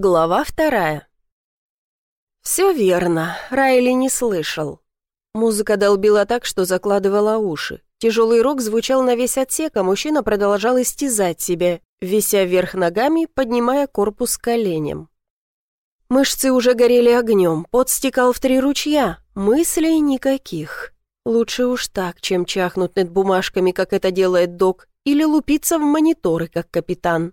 Глава вторая. Все верно, Райли не слышал. Музыка долбила так, что закладывала уши. Тяжелый рок звучал на весь отсек, а мужчина продолжал истязать себя, вися вверх ногами, поднимая корпус коленем. Мышцы уже горели огнем, пот стекал в три ручья, мыслей никаких. Лучше уж так, чем чахнуть над бумажками, как это делает док, или лупиться в мониторы, как капитан.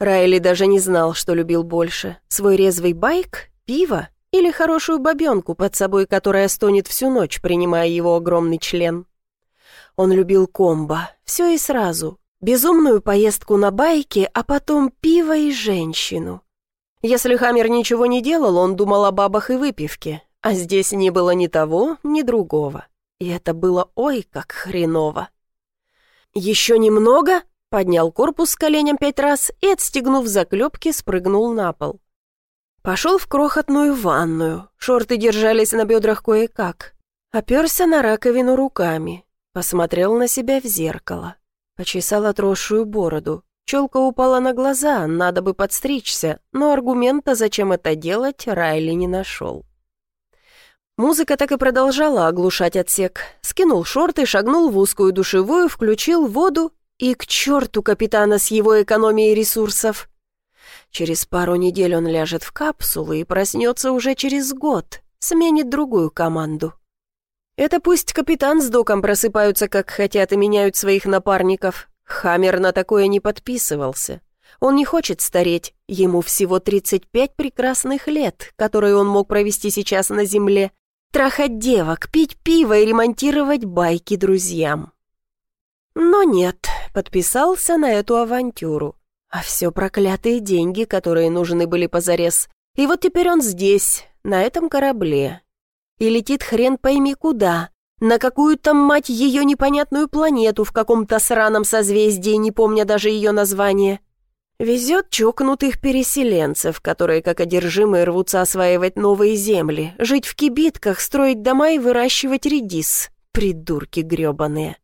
Райли даже не знал, что любил больше. Свой резвый байк, пиво или хорошую бабенку под собой, которая стонет всю ночь, принимая его огромный член. Он любил комбо, все и сразу. Безумную поездку на байке, а потом пиво и женщину. Если Хаммер ничего не делал, он думал о бабах и выпивке, а здесь не было ни того, ни другого. И это было ой как хреново. «Еще немного?» Поднял корпус с коленем пять раз и, отстегнув заклепки, спрыгнул на пол. Пошел в крохотную ванную. Шорты держались на бедрах кое-как. Оперся на раковину руками. Посмотрел на себя в зеркало. Почесал отросшую бороду. Челка упала на глаза, надо бы подстричься, но аргумента, зачем это делать, Райли не нашел. Музыка так и продолжала оглушать отсек. Скинул шорты, шагнул в узкую душевую, включил воду и к черту капитана с его экономией ресурсов. Через пару недель он ляжет в капсулу и проснется уже через год, сменит другую команду. Это пусть капитан с доком просыпаются как хотят и меняют своих напарников. Хаммер на такое не подписывался. Он не хочет стареть, ему всего 35 прекрасных лет, которые он мог провести сейчас на земле, трахать девок, пить пиво и ремонтировать байки друзьям. Но нет, подписался на эту авантюру. А все проклятые деньги, которые нужны были позарез. И вот теперь он здесь, на этом корабле. И летит хрен пойми куда. На какую-то, мать ее, непонятную планету в каком-то сраном созвездии, не помня даже ее название. Везет чокнутых переселенцев, которые как одержимые рвутся осваивать новые земли, жить в кибитках, строить дома и выращивать редис. Придурки гребаные.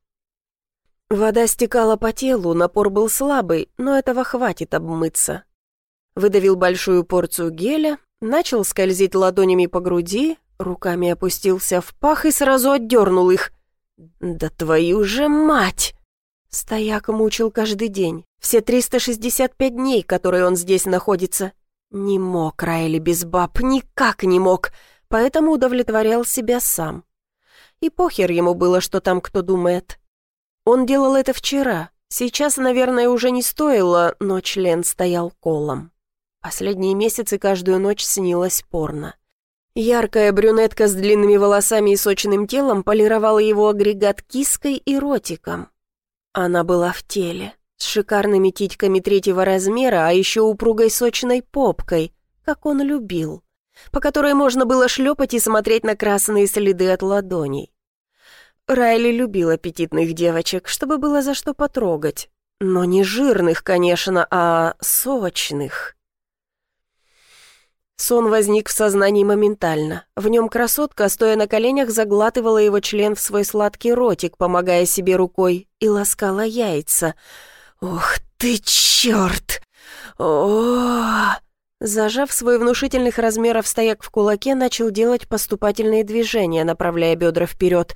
Вода стекала по телу, напор был слабый, но этого хватит обмыться. Выдавил большую порцию геля, начал скользить ладонями по груди, руками опустился в пах и сразу отдернул их. «Да твою же мать!» Стояк мучил каждый день, все 365 дней, которые он здесь находится. Не мог Райли без баб, никак не мог, поэтому удовлетворял себя сам. И похер ему было, что там кто думает. Он делал это вчера. Сейчас, наверное, уже не стоило, но член стоял колом. Последние месяцы каждую ночь снилось порно. Яркая брюнетка с длинными волосами и сочным телом полировала его агрегат киской и ротиком. Она была в теле, с шикарными титьками третьего размера, а еще упругой сочной попкой, как он любил, по которой можно было шлепать и смотреть на красные следы от ладоней. Райли любил аппетитных девочек, чтобы было за что потрогать. Но не жирных, конечно, а сочных. Сон возник в сознании моментально. В нем красотка, стоя на коленях, заглатывала его член в свой сладкий ротик, помогая себе рукой, и ласкала яйца. «Ох ты, черт! о Зажав свой внушительных размеров стояк в кулаке, начал делать поступательные движения, направляя бедра вперед.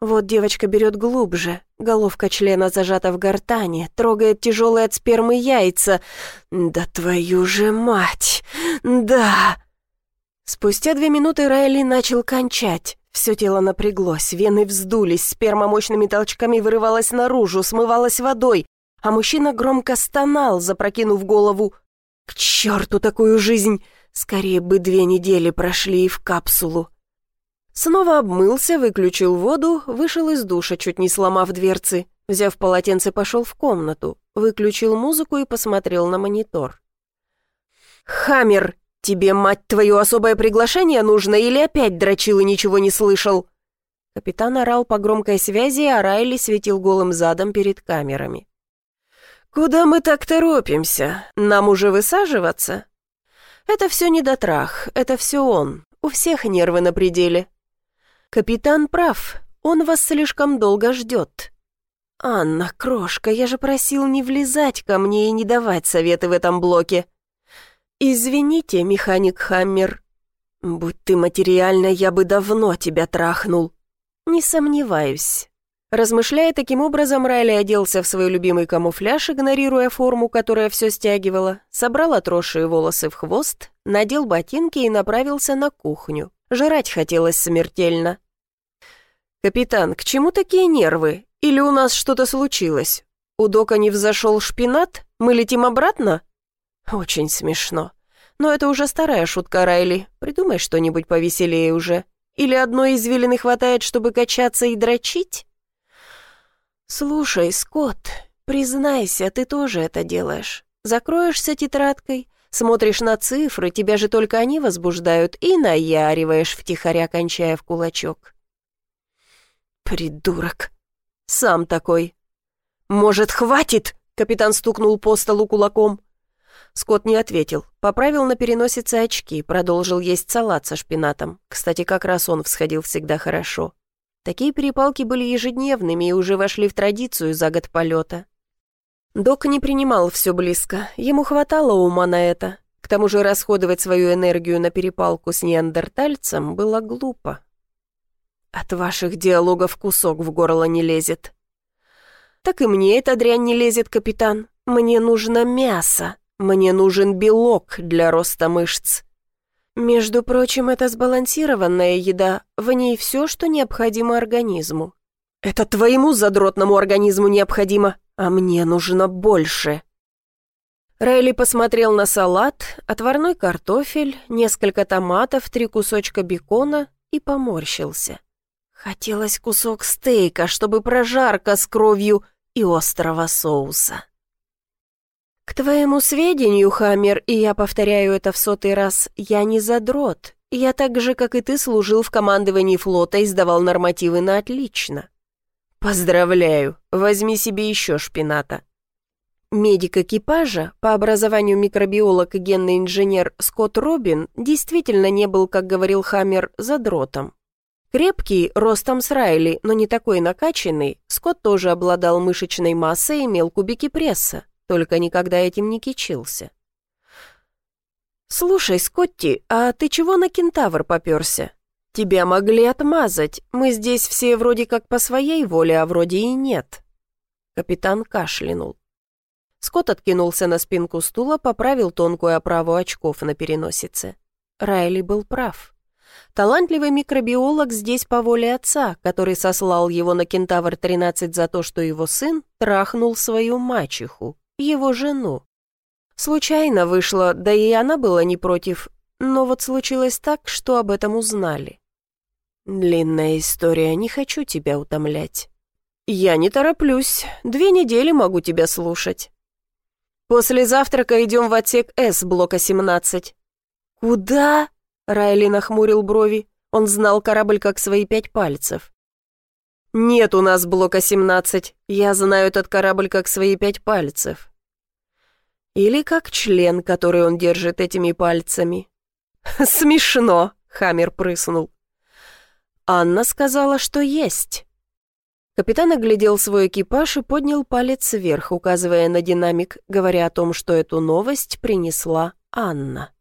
Вот девочка берет глубже, головка члена зажата в гортане, трогает тяжелые от спермы яйца. Да твою же мать! Да! Спустя две минуты Райли начал кончать. Все тело напряглось, вены вздулись, сперма мощными толчками вырывалась наружу, смывалась водой, а мужчина громко стонал, запрокинув голову. «К черту такую жизнь! Скорее бы две недели прошли и в капсулу!» Снова обмылся, выключил воду, вышел из душа, чуть не сломав дверцы. Взяв полотенце, пошел в комнату, выключил музыку и посмотрел на монитор. «Хаммер, тебе, мать твою, особое приглашение нужно или опять дрочил и ничего не слышал?» Капитан орал по громкой связи, а Райли светил голым задом перед камерами. «Куда мы так торопимся? Нам уже высаживаться?» «Это все не дотрах, это все он. У всех нервы на пределе. «Капитан прав, он вас слишком долго ждет». «Анна, крошка, я же просил не влезать ко мне и не давать советы в этом блоке». «Извините, механик Хаммер. Будь ты материально, я бы давно тебя трахнул». «Не сомневаюсь». Размышляя таким образом, Райли оделся в свой любимый камуфляж, игнорируя форму, которая все стягивала, собрал отросшие волосы в хвост, надел ботинки и направился на кухню. Жрать хотелось смертельно. «Капитан, к чему такие нервы? Или у нас что-то случилось? У Дока не взошел шпинат? Мы летим обратно?» «Очень смешно. Но это уже старая шутка, Райли. Придумай что-нибудь повеселее уже. Или одной извилины хватает, чтобы качаться и дрочить?» «Слушай, Скотт, признайся, ты тоже это делаешь. Закроешься тетрадкой, смотришь на цифры, тебя же только они возбуждают, и наяриваешь втихаря, кончая в кулачок». «Придурок! Сам такой!» «Может, хватит?» — капитан стукнул по столу кулаком. Скотт не ответил, поправил на переносице очки, продолжил есть салат со шпинатом. Кстати, как раз он всходил всегда хорошо. Такие перепалки были ежедневными и уже вошли в традицию за год полета. Док не принимал все близко, ему хватало ума на это. К тому же расходовать свою энергию на перепалку с неандертальцем было глупо. «От ваших диалогов кусок в горло не лезет». «Так и мне эта дрянь не лезет, капитан. Мне нужно мясо. Мне нужен белок для роста мышц. Между прочим, это сбалансированная еда, в ней все, что необходимо организму. Это твоему задротному организму необходимо, а мне нужно больше. Райли посмотрел на салат, отварной картофель, несколько томатов, три кусочка бекона и поморщился. Хотелось кусок стейка, чтобы прожарка с кровью и острого соуса. «К твоему сведению, Хаммер, и я повторяю это в сотый раз, я не задрот. Я так же, как и ты, служил в командовании флота и сдавал нормативы на отлично». «Поздравляю, возьми себе еще шпината». Медик экипажа, по образованию микробиолог и генный инженер Скотт Робин, действительно не был, как говорил Хаммер, задротом. Крепкий, ростом с Райли, но не такой накачанный, Скотт тоже обладал мышечной массой и имел кубики пресса только никогда этим не кичился. «Слушай, Скотти, а ты чего на кентавр попёрся? Тебя могли отмазать, мы здесь все вроде как по своей воле, а вроде и нет». Капитан кашлянул. Скотт откинулся на спинку стула, поправил тонкую оправу очков на переносице. Райли был прав. Талантливый микробиолог здесь по воле отца, который сослал его на Кентавр-13 за то, что его сын трахнул свою мачеху его жену. Случайно вышло, да и она была не против, но вот случилось так, что об этом узнали. Длинная история, не хочу тебя утомлять. Я не тороплюсь, две недели могу тебя слушать. После завтрака идем в отсек С блока 17. Куда? Райли нахмурил брови. Он знал корабль как свои пять пальцев. «Нет у нас блока 17. Я знаю этот корабль как свои пять пальцев. Или как член, который он держит этими пальцами. «Смешно!» — Хаммер прыснул. Анна сказала, что есть. Капитан оглядел свой экипаж и поднял палец вверх, указывая на динамик, говоря о том, что эту новость принесла Анна.